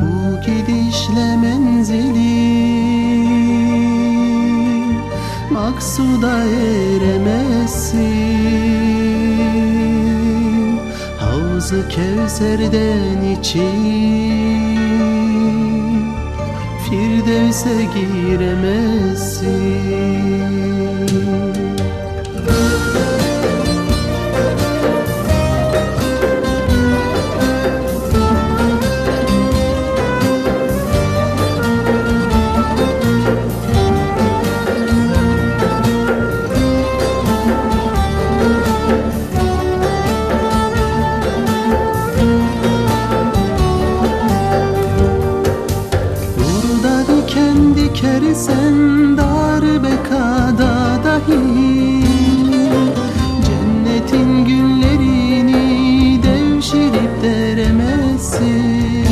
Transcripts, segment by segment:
Bu gidişle menzili. Maksuda eremezsin. Havzı Kevser'den için Firdevs'e giremezsin diken dikersen darbekada dahi. Cennetin günlerini devşirip deremezsin.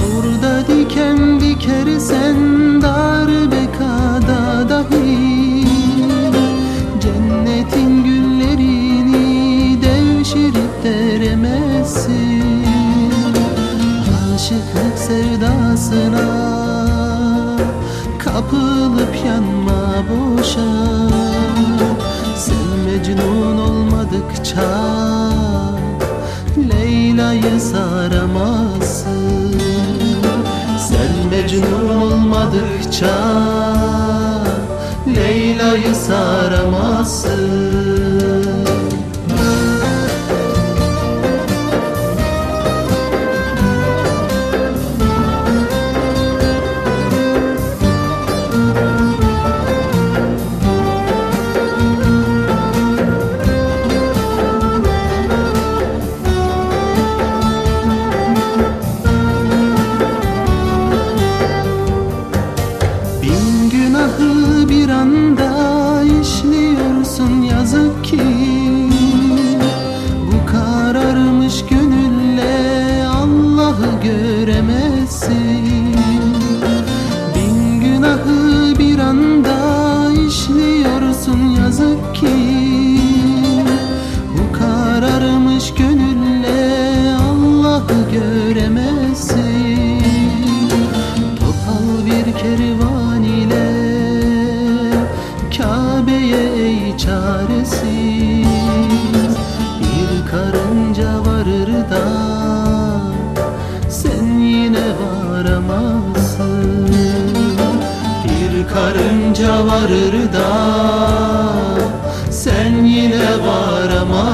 Burada diken dikersen darbekada dahi. Cennetin günlerini devşirip deremezsin. Aşıklık sevdasına Kapılıp yanma boşa. Sen Mecnun olmadıkça Leyla'yı saramazsın. Sen Mecnun olmadıkça Leyla'yı saramazsın işliyorsun yazık ki Bu kararmış gönülle Allah'ı göremezsin. Bin günahı bir anda işliyorsun yazık ki Bu kararmış gönülle ey çaresiz Bir karınca varır da Sen yine varamazsın. Bir karınca varır da Sen yine varamazsın